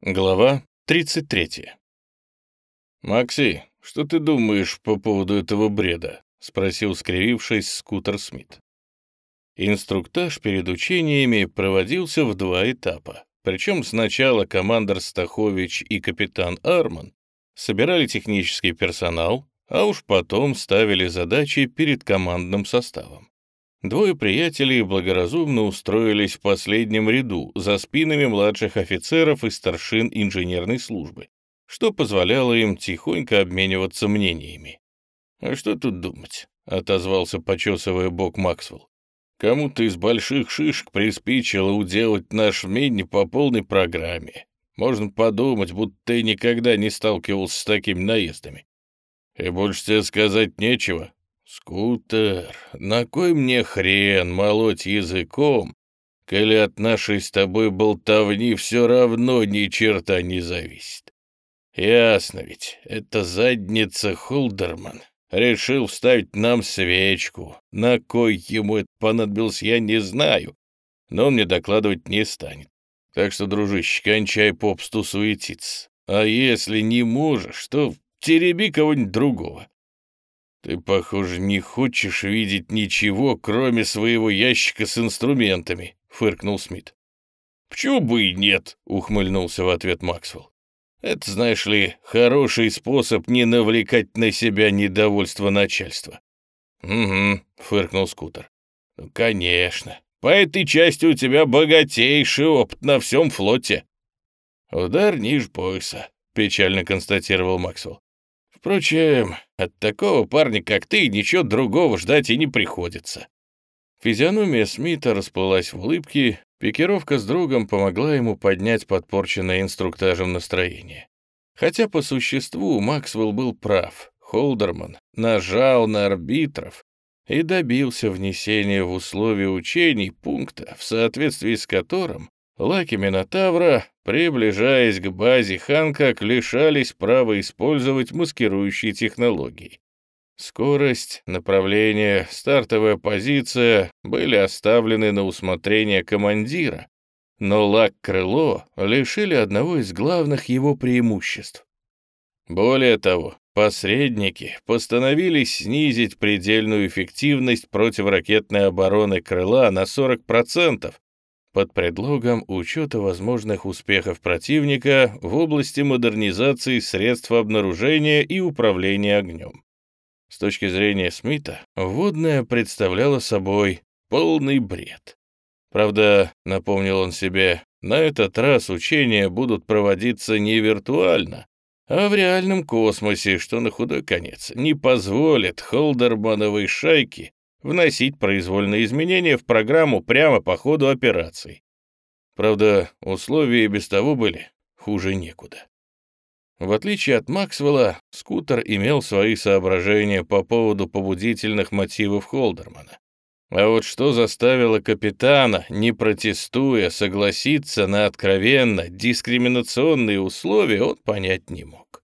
Глава 33. «Макси, что ты думаешь по поводу этого бреда?» — спросил, скривившись, скутер Смит. Инструктаж перед учениями проводился в два этапа. Причем сначала командор Стахович и капитан Арман собирали технический персонал, а уж потом ставили задачи перед командным составом. Двое приятелей благоразумно устроились в последнем ряду, за спинами младших офицеров и старшин инженерной службы, что позволяло им тихонько обмениваться мнениями. «А что тут думать?» — отозвался, почесывая бок Максвелл. «Кому-то из больших шишек приспичило уделать наш мини по полной программе. Можно подумать, будто ты никогда не сталкивался с такими наездами. И больше тебе сказать нечего. «Скутер, на кой мне хрен молоть языком, коли от нашей с тобой болтовни все равно ни черта не зависит? Ясно ведь, это задница Холдерман решил вставить нам свечку. На кой ему это понадобилось, я не знаю, но он мне докладывать не станет. Так что, дружище, кончай попсту суетиться. А если не можешь, то тереби кого-нибудь другого. «Ты, похоже, не хочешь видеть ничего, кроме своего ящика с инструментами», — фыркнул Смит. «Почему бы и нет?» — ухмыльнулся в ответ Максвелл. «Это, знаешь ли, хороший способ не навлекать на себя недовольство начальства». «Угу», — фыркнул Скутер. «Ну, конечно. По этой части у тебя богатейший опыт на всем флоте». «Удар ниже пояса», — печально констатировал Максвелл. Впрочем, от такого парня, как ты, ничего другого ждать и не приходится. Физиономия Смита расплылась в улыбке, пикировка с другом помогла ему поднять подпорченное инструктажем настроение. Хотя по существу Максвелл был прав, Холдерман нажал на арбитров и добился внесения в условия учений пункта, в соответствии с которым Лаки Минотавра, приближаясь к базе Ханкак, лишались права использовать маскирующие технологии. Скорость, направление, стартовая позиция были оставлены на усмотрение командира, но лак-крыло лишили одного из главных его преимуществ. Более того, посредники постановили снизить предельную эффективность противоракетной обороны крыла на 40%, под предлогом учета возможных успехов противника в области модернизации средств обнаружения и управления огнем. С точки зрения Смита, вводное представляло собой полный бред. Правда, напомнил он себе, на этот раз учения будут проводиться не виртуально, а в реальном космосе, что на худой конец не позволит Холдермановой шайке вносить произвольные изменения в программу прямо по ходу операций. Правда, условия без того были хуже некуда. В отличие от Максвелла, скутер имел свои соображения по поводу побудительных мотивов Холдермана. А вот что заставило капитана, не протестуя, согласиться на откровенно дискриминационные условия, он понять не мог.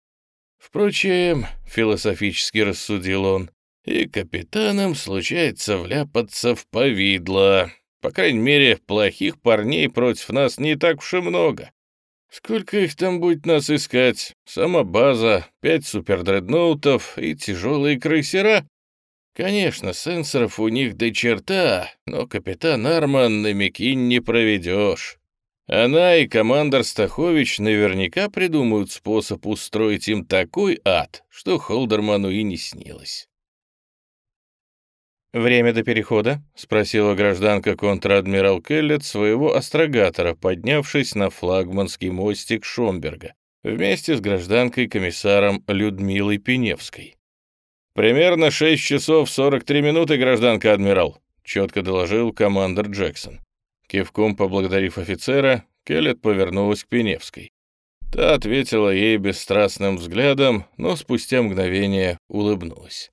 Впрочем, философически рассудил он, и капитанам случается вляпаться в повидло. По крайней мере, плохих парней против нас не так уж и много. Сколько их там будет нас искать? Сама база, пять супердредноутов и тяжелые крейсера? Конечно, сенсоров у них до черта, но капитан Арман на Микин не проведешь. Она и командор Стахович наверняка придумают способ устроить им такой ад, что Холдерману и не снилось. «Время до перехода?» — спросила гражданка контр-адмирал Келлет своего астрогатора, поднявшись на флагманский мостик Шомберга, вместе с гражданкой-комиссаром Людмилой Пеневской. «Примерно 6 часов 43 минуты, гражданка адмирал», — четко доложил командор Джексон. Кивком поблагодарив офицера, Келлет повернулась к Пеневской. Та ответила ей бесстрастным взглядом, но спустя мгновение улыбнулась.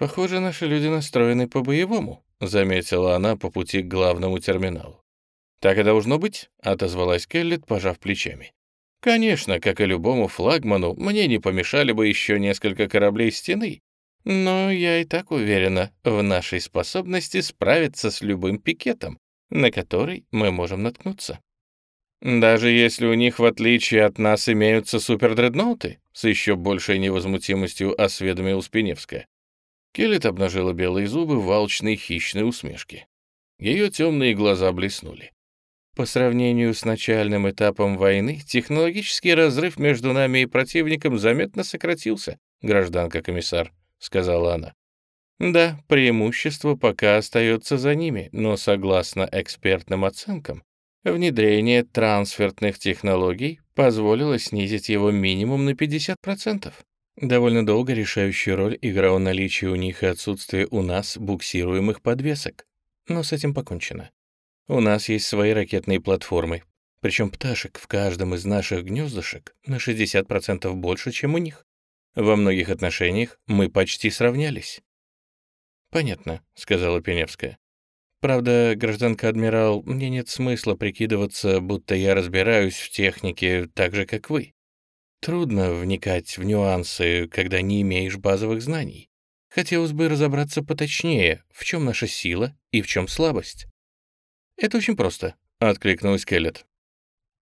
«Похоже, наши люди настроены по-боевому», — заметила она по пути к главному терминалу. «Так и должно быть», — отозвалась Келлет, пожав плечами. «Конечно, как и любому флагману, мне не помешали бы еще несколько кораблей стены, но я и так уверена в нашей способности справиться с любым пикетом, на который мы можем наткнуться». Даже если у них, в отличие от нас, имеются супердредноуты? С еще большей невозмутимостью осведомил Спиневская. Келлет обнажила белые зубы в алчной хищной усмешке. Ее темные глаза блеснули. По сравнению с начальным этапом войны, технологический разрыв между нами и противником заметно сократился, гражданка-комиссар, сказала она. Да, преимущество пока остается за ними, но согласно экспертным оценкам, внедрение трансфертных технологий позволило снизить его минимум на 50%. Довольно долго решающую роль играло наличие у них и отсутствие у нас буксируемых подвесок. Но с этим покончено. У нас есть свои ракетные платформы, причем пташек в каждом из наших гнездышек на 60% больше, чем у них. Во многих отношениях мы почти сравнялись. «Понятно», — сказала Пеневская. «Правда, гражданка-адмирал, мне нет смысла прикидываться, будто я разбираюсь в технике так же, как вы. Трудно вникать в нюансы, когда не имеешь базовых знаний. Хотелось бы разобраться поточнее, в чем наша сила и в чем слабость. «Это очень просто», — откликнулась Келлет.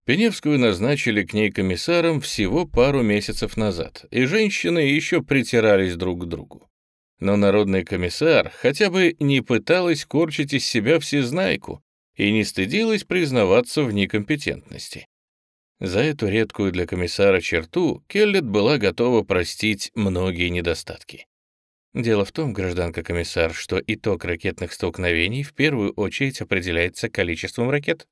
Пеневскую назначили к ней комиссаром всего пару месяцев назад, и женщины еще притирались друг к другу. Но народный комиссар хотя бы не пыталась корчить из себя всезнайку и не стыдилась признаваться в некомпетентности. За эту редкую для комиссара черту Келлет была готова простить многие недостатки. Дело в том, гражданка комиссар, что итог ракетных столкновений в первую очередь определяется количеством ракет.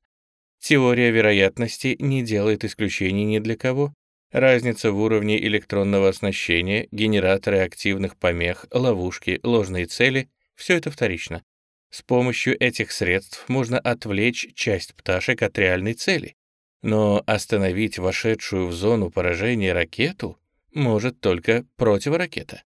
Теория вероятности не делает исключений ни для кого. Разница в уровне электронного оснащения, генераторы активных помех, ловушки, ложные цели — все это вторично. С помощью этих средств можно отвлечь часть пташек от реальной цели. Но остановить вошедшую в зону поражения ракету может только противоракета.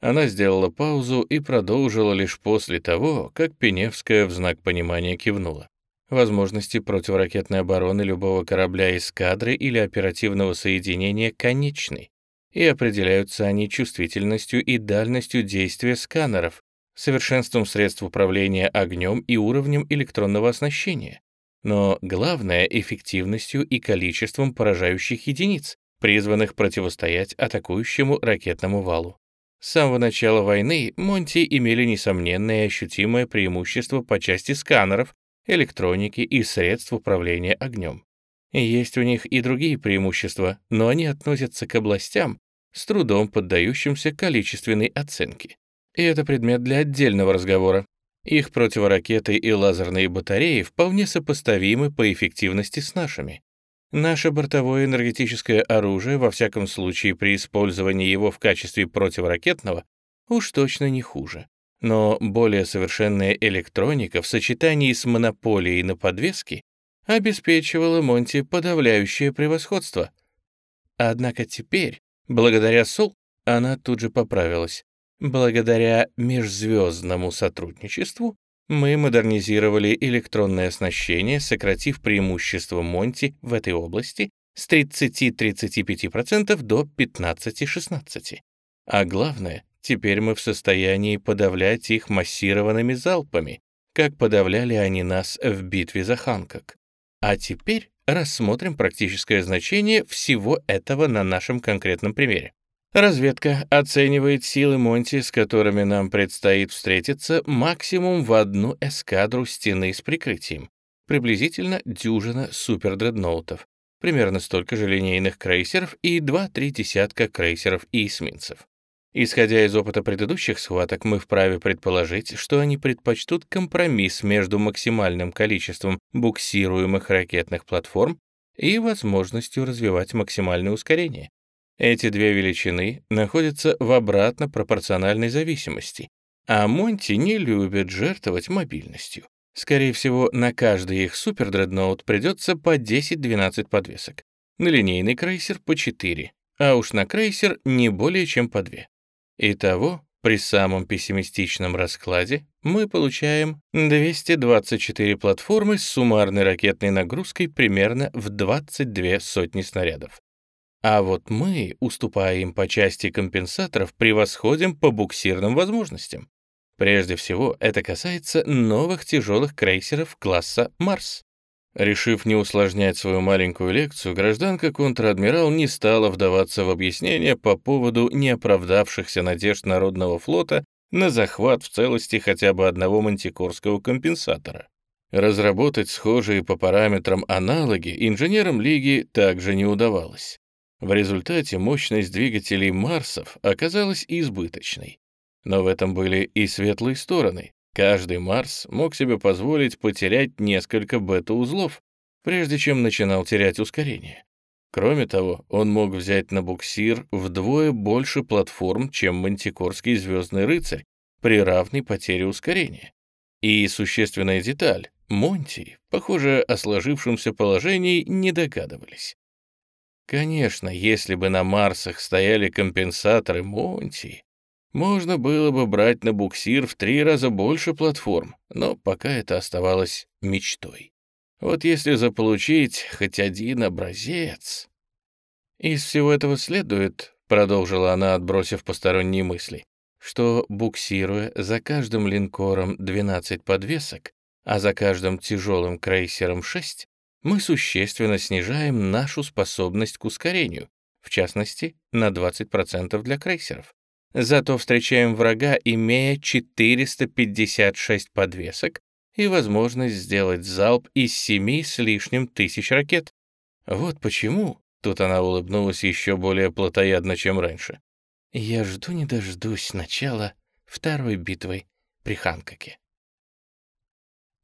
Она сделала паузу и продолжила лишь после того, как Пеневская в знак понимания кивнула. Возможности противоракетной обороны любого корабля эскадры или оперативного соединения конечны, и определяются они чувствительностью и дальностью действия сканеров, совершенством средств управления огнем и уровнем электронного оснащения но главное — эффективностью и количеством поражающих единиц, призванных противостоять атакующему ракетному валу. С самого начала войны Монти имели несомненное и ощутимое преимущество по части сканеров, электроники и средств управления огнем. Есть у них и другие преимущества, но они относятся к областям, с трудом поддающимся количественной оценке. И это предмет для отдельного разговора. Их противоракеты и лазерные батареи вполне сопоставимы по эффективности с нашими. Наше бортовое энергетическое оружие, во всяком случае при использовании его в качестве противоракетного, уж точно не хуже. Но более совершенная электроника в сочетании с монополией на подвески обеспечивала Монти подавляющее превосходство. Однако теперь, благодаря СОЛ, она тут же поправилась. Благодаря межзвездному сотрудничеству мы модернизировали электронное оснащение, сократив преимущество Монти в этой области с 30-35% до 15-16%. А главное, теперь мы в состоянии подавлять их массированными залпами, как подавляли они нас в битве за Ханкок. А теперь рассмотрим практическое значение всего этого на нашем конкретном примере. Разведка оценивает силы Монти, с которыми нам предстоит встретиться, максимум в одну эскадру стены с прикрытием. Приблизительно дюжина супердредноутов, примерно столько же линейных крейсеров и 2-3 десятка крейсеров и эсминцев. Исходя из опыта предыдущих схваток, мы вправе предположить, что они предпочтут компромисс между максимальным количеством буксируемых ракетных платформ и возможностью развивать максимальное ускорение. Эти две величины находятся в обратно пропорциональной зависимости, а Монти не любит жертвовать мобильностью. Скорее всего, на каждый их супердредноут придется по 10-12 подвесок. На линейный крейсер по 4, а уж на крейсер не более чем по 2. Итого, при самом пессимистичном раскладе мы получаем 224 платформы с суммарной ракетной нагрузкой примерно в 22 сотни снарядов. А вот мы, уступая им по части компенсаторов, превосходим по буксирным возможностям. Прежде всего, это касается новых тяжелых крейсеров класса «Марс». Решив не усложнять свою маленькую лекцию, гражданка контр-адмирал не стала вдаваться в объяснения по поводу неоправдавшихся надежд Народного флота на захват в целости хотя бы одного мантикорского компенсатора. Разработать схожие по параметрам аналоги инженерам Лиги также не удавалось. В результате мощность двигателей Марсов оказалась избыточной. Но в этом были и светлые стороны. Каждый Марс мог себе позволить потерять несколько бета-узлов, прежде чем начинал терять ускорение. Кроме того, он мог взять на буксир вдвое больше платформ, чем Мантикорский Звездный Рыцарь, при равной потере ускорения. И существенная деталь — Монти, похоже, о сложившемся положении не догадывались. Конечно, если бы на Марсах стояли компенсаторы Монти, можно было бы брать на буксир в три раза больше платформ, но пока это оставалось мечтой. Вот если заполучить хоть один образец... Из всего этого следует, продолжила она, отбросив посторонние мысли, что, буксируя за каждым линкором 12 подвесок, а за каждым тяжелым крейсером 6, мы существенно снижаем нашу способность к ускорению, в частности, на 20% для крейсеров. Зато встречаем врага, имея 456 подвесок и возможность сделать залп из семи с лишним тысяч ракет. Вот почему, тут она улыбнулась еще более плотоядно, чем раньше, я жду не дождусь начала второй битвы при Ханкоке.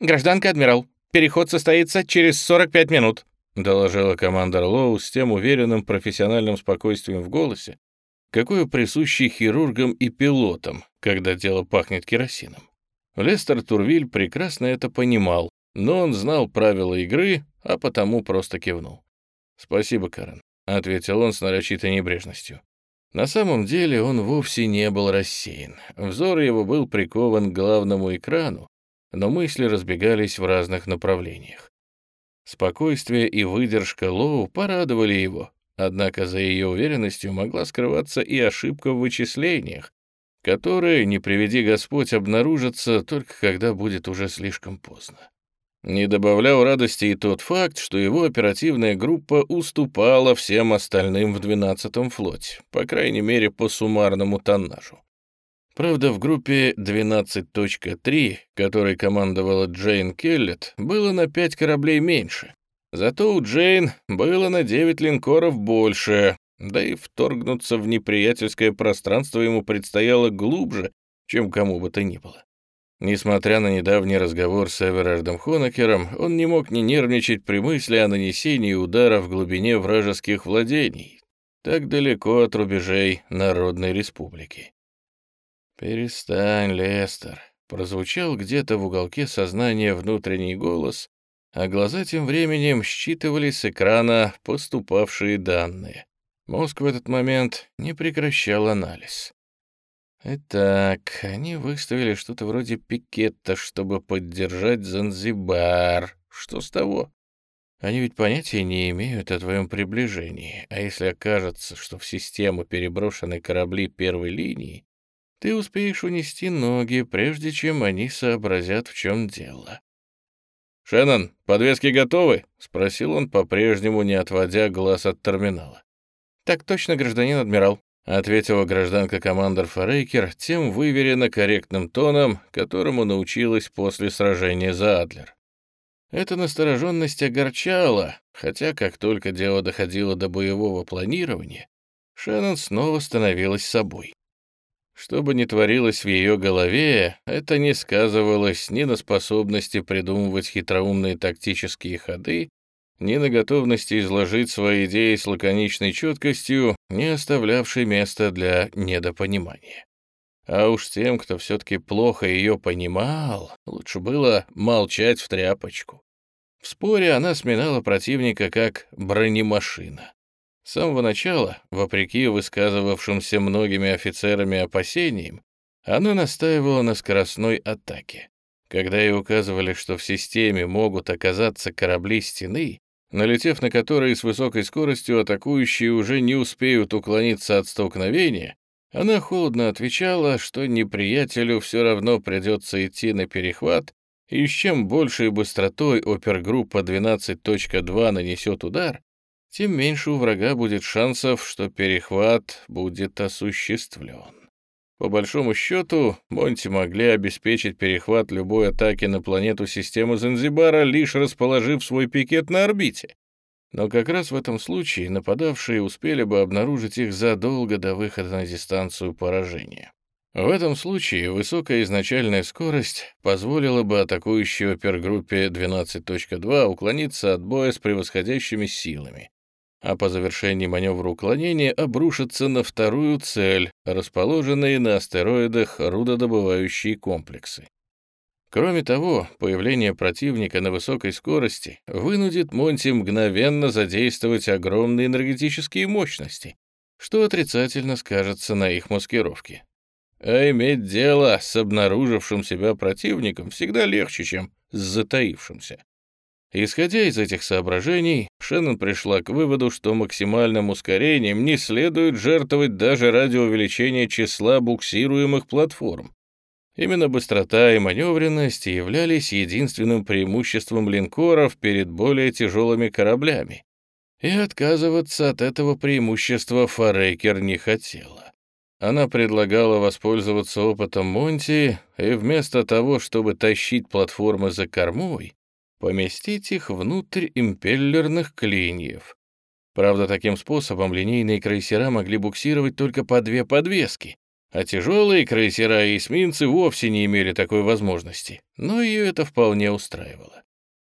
«Гражданка адмирал, переход состоится через 45 минут», доложила командор Лоу с тем уверенным профессиональным спокойствием в голосе, какое присуще хирургам и пилотам, когда дело пахнет керосином. Лестер Турвиль прекрасно это понимал, но он знал правила игры, а потому просто кивнул. «Спасибо, Карен», — ответил он с нарочитой небрежностью. На самом деле он вовсе не был рассеян. Взор его был прикован к главному экрану, но мысли разбегались в разных направлениях. Спокойствие и выдержка Лоу порадовали его, Однако за ее уверенностью могла скрываться и ошибка в вычислениях, которые, не приведи Господь, обнаружатся только когда будет уже слишком поздно. Не добавлял радости и тот факт, что его оперативная группа уступала всем остальным в 12-м флоте, по крайней мере, по суммарному тоннажу. Правда, в группе 12.3, которой командовала Джейн Келлет, было на пять кораблей меньше, Зато у Джейн было на девять линкоров больше, да и вторгнуться в неприятельское пространство ему предстояло глубже, чем кому бы то ни было. Несмотря на недавний разговор с Эверардом Хонекером, он не мог не нервничать при мысли о нанесении удара в глубине вражеских владений, так далеко от рубежей Народной Республики. «Перестань, Лестер», — прозвучал где-то в уголке сознания внутренний голос, а глаза тем временем считывали с экрана поступавшие данные. Мозг в этот момент не прекращал анализ. Итак, они выставили что-то вроде пикета, чтобы поддержать Занзибар. Что с того? Они ведь понятия не имеют о твоем приближении, а если окажется, что в систему переброшены корабли первой линии, ты успеешь унести ноги, прежде чем они сообразят, в чем дело. «Шеннон, подвески готовы?» — спросил он, по-прежнему не отводя глаз от терминала. «Так точно, гражданин адмирал», — ответила гражданка-командор Форейкер тем выверенно корректным тоном, которому научилась после сражения за Адлер. Эта настороженность огорчала, хотя как только дело доходило до боевого планирования, Шеннон снова становилась собой. Что бы ни творилось в ее голове, это не сказывалось ни на способности придумывать хитроумные тактические ходы, ни на готовности изложить свои идеи с лаконичной четкостью, не оставлявшей места для недопонимания. А уж тем, кто все-таки плохо ее понимал, лучше было молчать в тряпочку. В споре она сминала противника как бронемашина. С самого начала, вопреки высказывавшимся многими офицерами опасениям, она настаивала на скоростной атаке. Когда ей указывали, что в системе могут оказаться корабли стены, налетев на которые с высокой скоростью атакующие уже не успеют уклониться от столкновения, она холодно отвечала, что неприятелю все равно придется идти на перехват, И с чем большей быстротой опергруппа 12.2 нанесет удар, тем меньше у врага будет шансов, что перехват будет осуществлен. По большому счету, Монти могли обеспечить перехват любой атаки на планету системы Занзибара, лишь расположив свой пикет на орбите. Но как раз в этом случае нападавшие успели бы обнаружить их задолго до выхода на дистанцию поражения. В этом случае высокая изначальная скорость позволила бы атакующей опергруппе 12.2 уклониться от боя с превосходящими силами, а по завершении маневра уклонения обрушиться на вторую цель, расположенные на астероидах рудодобывающие комплексы. Кроме того, появление противника на высокой скорости вынудит Монти мгновенно задействовать огромные энергетические мощности, что отрицательно скажется на их маскировке. А иметь дело с обнаружившим себя противником всегда легче, чем с затаившимся. Исходя из этих соображений, Шеннон пришла к выводу, что максимальным ускорением не следует жертвовать даже ради увеличения числа буксируемых платформ. Именно быстрота и маневренность являлись единственным преимуществом линкоров перед более тяжелыми кораблями. И отказываться от этого преимущества Форейкер не хотела. Она предлагала воспользоваться опытом Монти и вместо того, чтобы тащить платформы за кормой, поместить их внутрь импеллерных клиньев. Правда, таким способом линейные крейсера могли буксировать только по две подвески, а тяжелые крейсера и эсминцы вовсе не имели такой возможности, но ее это вполне устраивало.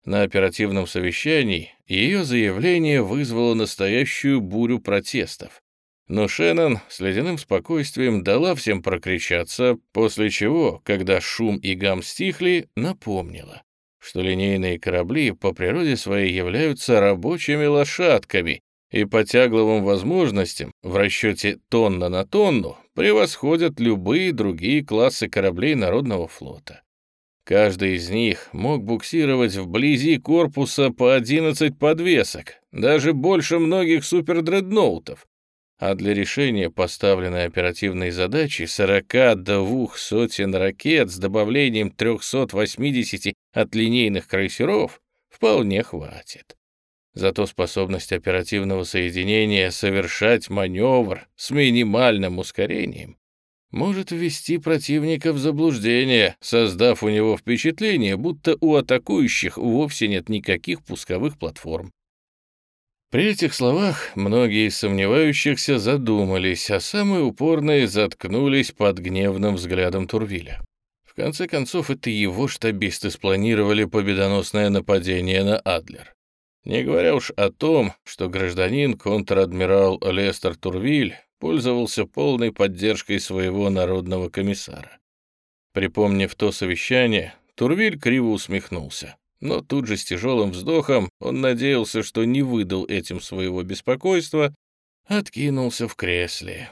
На оперативном совещании ее заявление вызвало настоящую бурю протестов. Но Шеннон с ледяным спокойствием дала всем прокричаться, после чего, когда шум и гам стихли, напомнила что линейные корабли по природе своей являются рабочими лошадками и по тягловым возможностям в расчете тонна на тонну превосходят любые другие классы кораблей Народного флота. Каждый из них мог буксировать вблизи корпуса по 11 подвесок, даже больше многих супердредноутов, а для решения поставленной оперативной задачи 42 сотен ракет с добавлением 380 от линейных крейсеров вполне хватит. Зато способность оперативного соединения совершать маневр с минимальным ускорением может ввести противника в заблуждение, создав у него впечатление, будто у атакующих вовсе нет никаких пусковых платформ. При этих словах многие из сомневающихся задумались, а самые упорные заткнулись под гневным взглядом Турвиля. В конце концов, это его штабисты спланировали победоносное нападение на Адлер. Не говоря уж о том, что гражданин контр-адмирал Лестер Турвиль пользовался полной поддержкой своего народного комиссара. Припомнив то совещание, Турвиль криво усмехнулся. Но тут же с тяжелым вздохом он надеялся, что не выдал этим своего беспокойства, откинулся в кресле.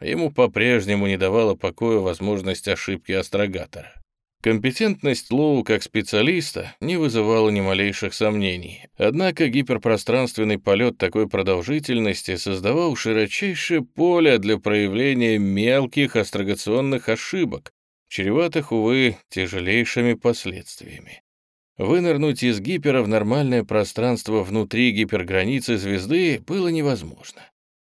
Ему по-прежнему не давала покоя возможность ошибки астрогатора. Компетентность Лоу как специалиста не вызывала ни малейших сомнений. Однако гиперпространственный полет такой продолжительности создавал широчайшее поле для проявления мелких астрогационных ошибок, чреватых, увы, тяжелейшими последствиями. Вынырнуть из гипера в нормальное пространство внутри гиперграницы звезды было невозможно.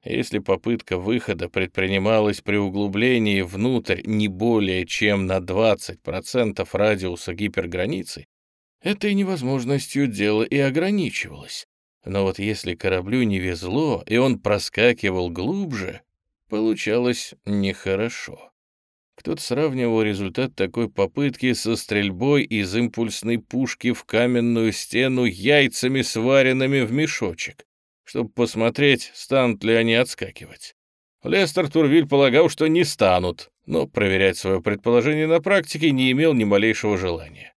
Если попытка выхода предпринималась при углублении внутрь не более чем на 20% радиуса гиперграницы, этой невозможностью дело и ограничивалось. Но вот если кораблю не везло, и он проскакивал глубже, получалось нехорошо. Кто-то сравнивал результат такой попытки со стрельбой из импульсной пушки в каменную стену яйцами, сваренными в мешочек, чтобы посмотреть, станут ли они отскакивать. Лестер Турвиль полагал, что не станут, но проверять свое предположение на практике не имел ни малейшего желания.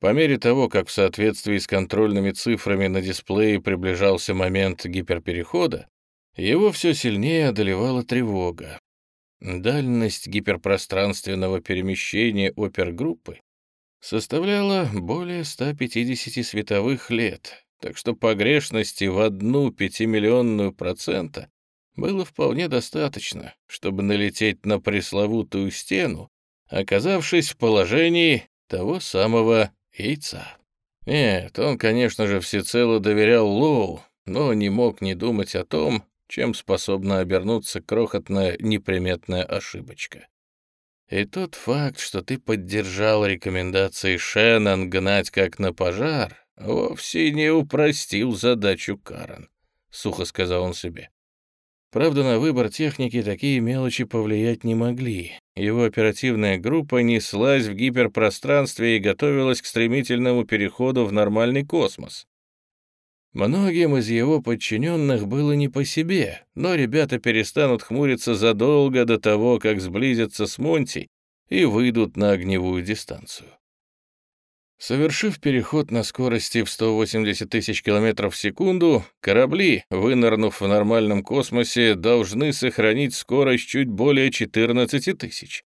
По мере того, как в соответствии с контрольными цифрами на дисплее приближался момент гиперперехода, его все сильнее одолевала тревога. Дальность гиперпространственного перемещения опергруппы составляла более 150 световых лет, так что погрешности в одну пятимиллионную процента было вполне достаточно, чтобы налететь на пресловутую стену, оказавшись в положении того самого яйца. Нет, он, конечно же, всецело доверял Лоу, но не мог не думать о том, чем способна обернуться крохотная неприметная ошибочка. И тот факт, что ты поддержал рекомендации Шеннон гнать как на пожар, вовсе не упростил задачу Карен, — сухо сказал он себе. Правда, на выбор техники такие мелочи повлиять не могли. Его оперативная группа неслась в гиперпространстве и готовилась к стремительному переходу в нормальный космос. Многим из его подчиненных было не по себе, но ребята перестанут хмуриться задолго до того, как сблизятся с Монти и выйдут на огневую дистанцию. Совершив переход на скорости в 180 тысяч километров в секунду, корабли, вынырнув в нормальном космосе, должны сохранить скорость чуть более 14 тысяч.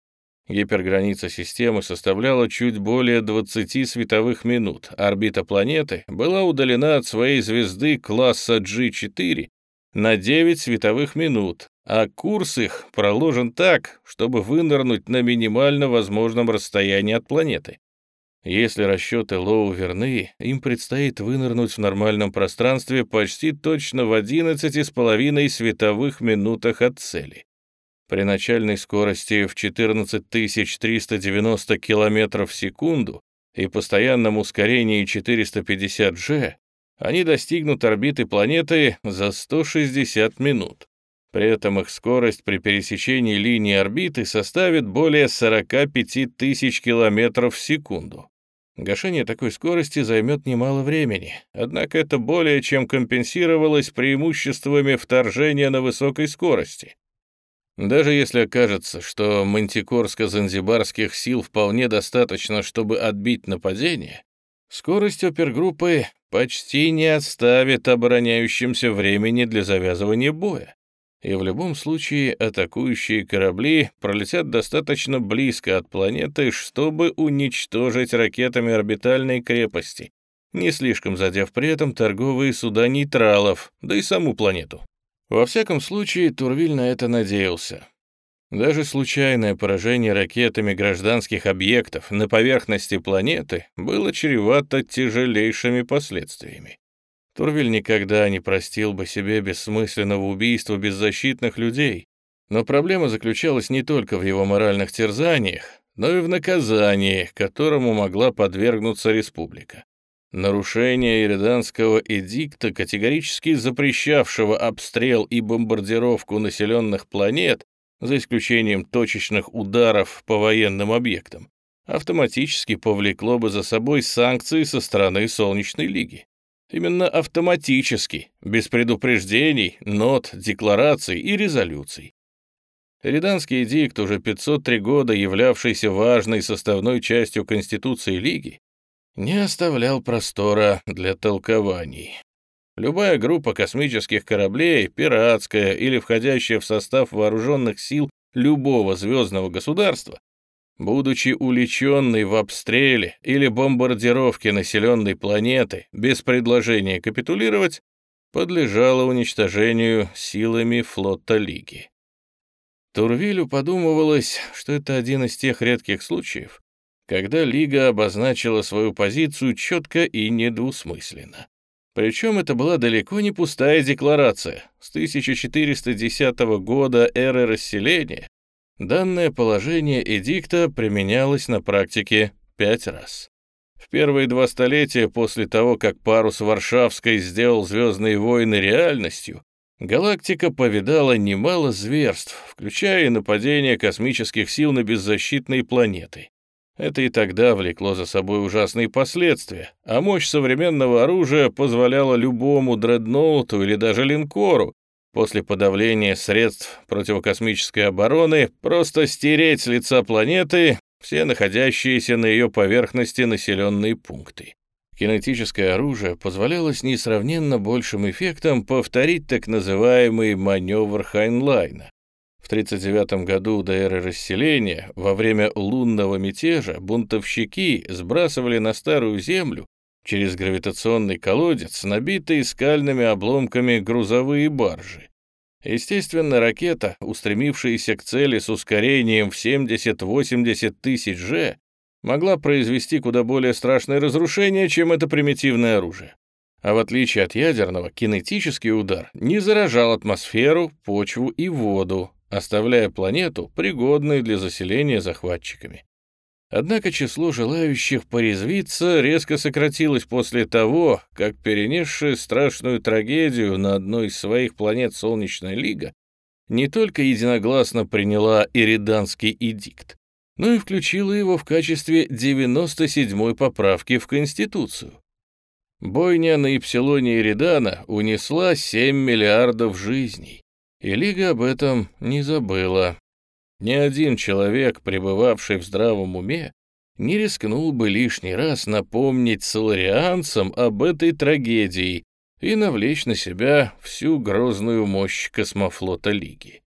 Гиперграница системы составляла чуть более 20 световых минут. Орбита планеты была удалена от своей звезды класса G4 на 9 световых минут, а курс их проложен так, чтобы вынырнуть на минимально возможном расстоянии от планеты. Если расчеты Лоу верны, им предстоит вынырнуть в нормальном пространстве почти точно в 11,5 световых минутах от цели. При начальной скорости в 14390 км в секунду и постоянном ускорении 450 g они достигнут орбиты планеты за 160 минут. При этом их скорость при пересечении линии орбиты составит более 45 тысяч километров в секунду. Гашение такой скорости займет немало времени, однако это более чем компенсировалось преимуществами вторжения на высокой скорости. Даже если окажется, что мантикорско-занзибарских сил вполне достаточно, чтобы отбить нападение, скорость опергруппы почти не оставит обороняющимся времени для завязывания боя и в любом случае атакующие корабли пролетят достаточно близко от планеты, чтобы уничтожить ракетами орбитальной крепости, не слишком задев при этом торговые суда нейтралов, да и саму планету. Во всяком случае, Турвиль на это надеялся. Даже случайное поражение ракетами гражданских объектов на поверхности планеты было чревато тяжелейшими последствиями. Турвиль никогда не простил бы себе бессмысленного убийства беззащитных людей, но проблема заключалась не только в его моральных терзаниях, но и в наказании, которому могла подвергнуться республика. Нарушение Ириданского эдикта, категорически запрещавшего обстрел и бомбардировку населенных планет, за исключением точечных ударов по военным объектам, автоматически повлекло бы за собой санкции со стороны Солнечной Лиги. Именно автоматически, без предупреждений, нот, деклараций и резолюций. Риданский эдикт, уже 503 года являвшийся важной составной частью Конституции Лиги, не оставлял простора для толкований. Любая группа космических кораблей, пиратская или входящая в состав вооруженных сил любого звездного государства, Будучи уличенной в обстреле или бомбардировке населенной планеты без предложения капитулировать, подлежала уничтожению силами флота Лиги. Турвилю подумывалось, что это один из тех редких случаев, когда Лига обозначила свою позицию четко и недвусмысленно. Причем это была далеко не пустая декларация. С 1410 года эры расселения Данное положение эдикта применялось на практике пять раз. В первые два столетия после того, как парус Варшавской сделал «Звездные войны» реальностью, галактика повидала немало зверств, включая и нападения космических сил на беззащитные планеты. Это и тогда влекло за собой ужасные последствия, а мощь современного оружия позволяла любому дредноуту или даже линкору после подавления средств противокосмической обороны просто стереть с лица планеты все находящиеся на ее поверхности населенные пункты. Кинетическое оружие позволяло с несравненно большим эффектом повторить так называемый маневр Хайнлайна. В 1939 году до эры расселения, во время лунного мятежа, бунтовщики сбрасывали на Старую Землю через гравитационный колодец, набитые скальными обломками грузовые баржи. Естественно, ракета, устремившаяся к цели с ускорением в 70-80 тысяч G, могла произвести куда более страшное разрушение, чем это примитивное оружие. А в отличие от ядерного, кинетический удар не заражал атмосферу, почву и воду, оставляя планету пригодной для заселения захватчиками. Однако число желающих порезвиться резко сократилось после того, как перенесшая страшную трагедию на одной из своих планет Солнечная Лига не только единогласно приняла Ириданский эдикт, но и включила его в качестве 97-й поправки в Конституцию. Бойня на Ипсилоне Иридана унесла 7 миллиардов жизней, и Лига об этом не забыла. Ни один человек, пребывавший в здравом уме, не рискнул бы лишний раз напомнить соларианцам об этой трагедии и навлечь на себя всю грозную мощь космофлота Лиги.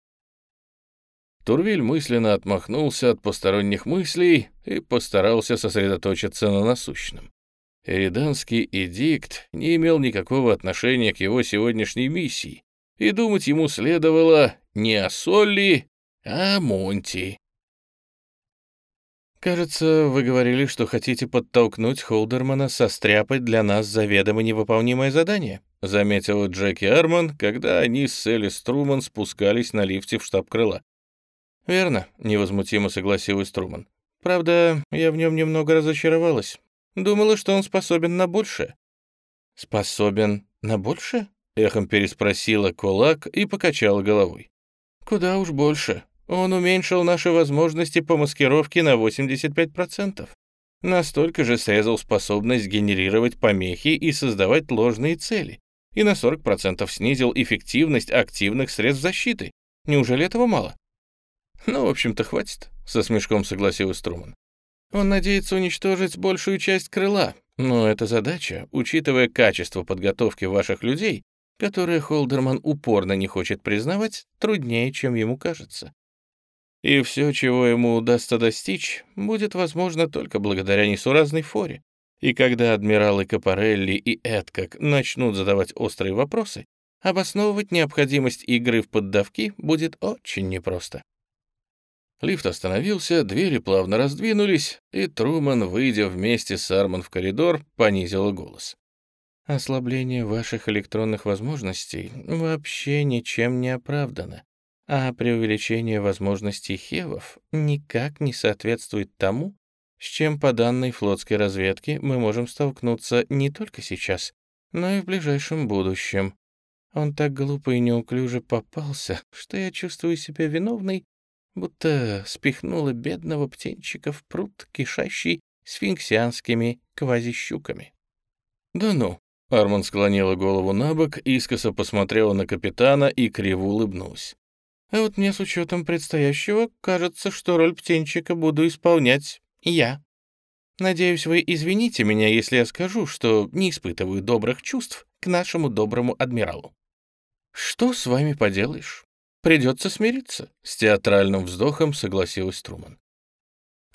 Турвиль мысленно отмахнулся от посторонних мыслей и постарался сосредоточиться на насущном. Эриданский эдикт не имел никакого отношения к его сегодняшней миссии, и думать ему следовало не о Солли, а о Монти. «Кажется, вы говорили, что хотите подтолкнуть Холдермана состряпать для нас заведомо невыполнимое задание», заметила Джеки Арман, когда они с Элис Труман спускались на лифте в штаб крыла. «Верно», — невозмутимо согласилась Труман. «Правда, я в нем немного разочаровалась. Думала, что он способен на большее». «Способен на большее?» — эхом переспросила Кулак и покачала головой. «Куда уж больше. Он уменьшил наши возможности по маскировке на 85%. Настолько же срезал способность генерировать помехи и создавать ложные цели. И на 40% снизил эффективность активных средств защиты. Неужели этого мало? «Ну, в общем-то, хватит», — со смешком согласилась Труман. «Он надеется уничтожить большую часть крыла, но эта задача, учитывая качество подготовки ваших людей, которое Холдерман упорно не хочет признавать, труднее, чем ему кажется. И все, чего ему удастся достичь, будет возможно только благодаря несуразной форе. И когда адмиралы Капарелли и Эдкок начнут задавать острые вопросы, обосновывать необходимость игры в поддавки будет очень непросто. Лифт остановился, двери плавно раздвинулись, и Труман, выйдя вместе с Арман в коридор, понизила голос. «Ослабление ваших электронных возможностей вообще ничем не оправдано, а преувеличение возможностей Хевов никак не соответствует тому, с чем по данной флотской разведке мы можем столкнуться не только сейчас, но и в ближайшем будущем. Он так глупо и неуклюже попался, что я чувствую себя виновной будто спихнула бедного птенчика в пруд, кишащий сфинксианскими квазищуками. «Да ну!» — Арман склонила голову на бок, искоса посмотрела на капитана и криво улыбнулась. «А вот мне с учетом предстоящего кажется, что роль птенчика буду исполнять я. Надеюсь, вы извините меня, если я скажу, что не испытываю добрых чувств к нашему доброму адмиралу. Что с вами поделаешь? Придется смириться», — с театральным вздохом согласилась Труман.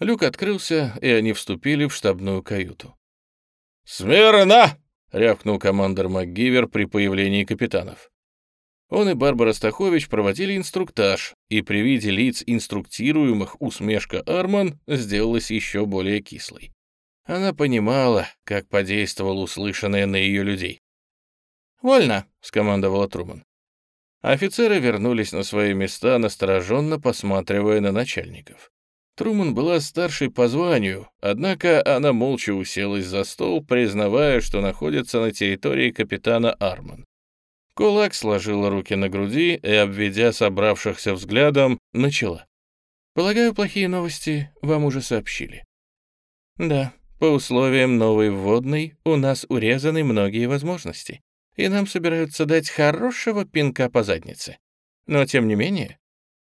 Люк открылся, и они вступили в штабную каюту. «Смирно!» — рявкнул командор МакГивер при появлении капитанов. Он и Барбара Стахович проводили инструктаж, и при виде лиц инструктируемых усмешка Арман сделалась еще более кислой. Она понимала, как подействовало услышанное на ее людей. «Вольно!» — скомандовала Труман. Офицеры вернулись на свои места, настороженно посматривая на начальников. Труман была старшей по званию, однако она молча уселась за стол, признавая, что находится на территории капитана Арман. Кулак сложила руки на груди и, обведя собравшихся взглядом, начала. «Полагаю, плохие новости вам уже сообщили». «Да, по условиям новой вводной у нас урезаны многие возможности и нам собираются дать хорошего пинка по заднице. Но, тем не менее,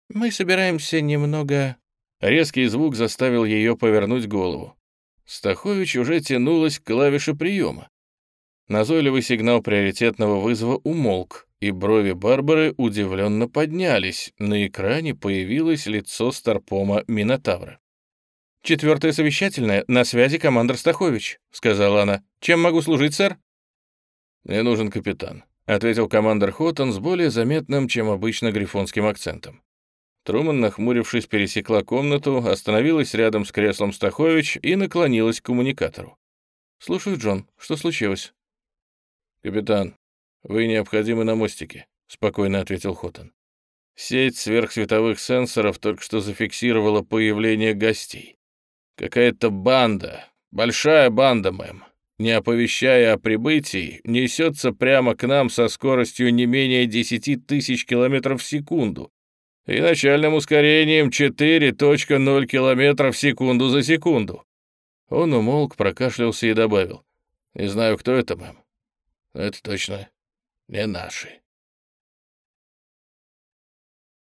мы собираемся немного...» Резкий звук заставил ее повернуть голову. Стахович уже тянулась к клавише приема. Назойливый сигнал приоритетного вызова умолк, и брови Барбары удивленно поднялись. На экране появилось лицо Старпома Минотавра. «Четвертое совещательное, на связи командор Стахович», — сказала она. «Чем могу служить, сэр?» «Мне нужен капитан», — ответил командор Хоттон с более заметным, чем обычно, грифонским акцентом. Труман, нахмурившись, пересекла комнату, остановилась рядом с креслом Стахович и наклонилась к коммуникатору. «Слушаю, Джон. Что случилось?» «Капитан, вы необходимы на мостике», — спокойно ответил Хоттон. «Сеть сверхсветовых сенсоров только что зафиксировала появление гостей. Какая-то банда, большая банда, мэм, не оповещая о прибытии, несется прямо к нам со скоростью не менее 10 тысяч километров в секунду и начальным ускорением 4.0 километров в секунду за секунду. Он умолк, прокашлялся и добавил. «Не знаю, кто это, мэм. Это точно не наши».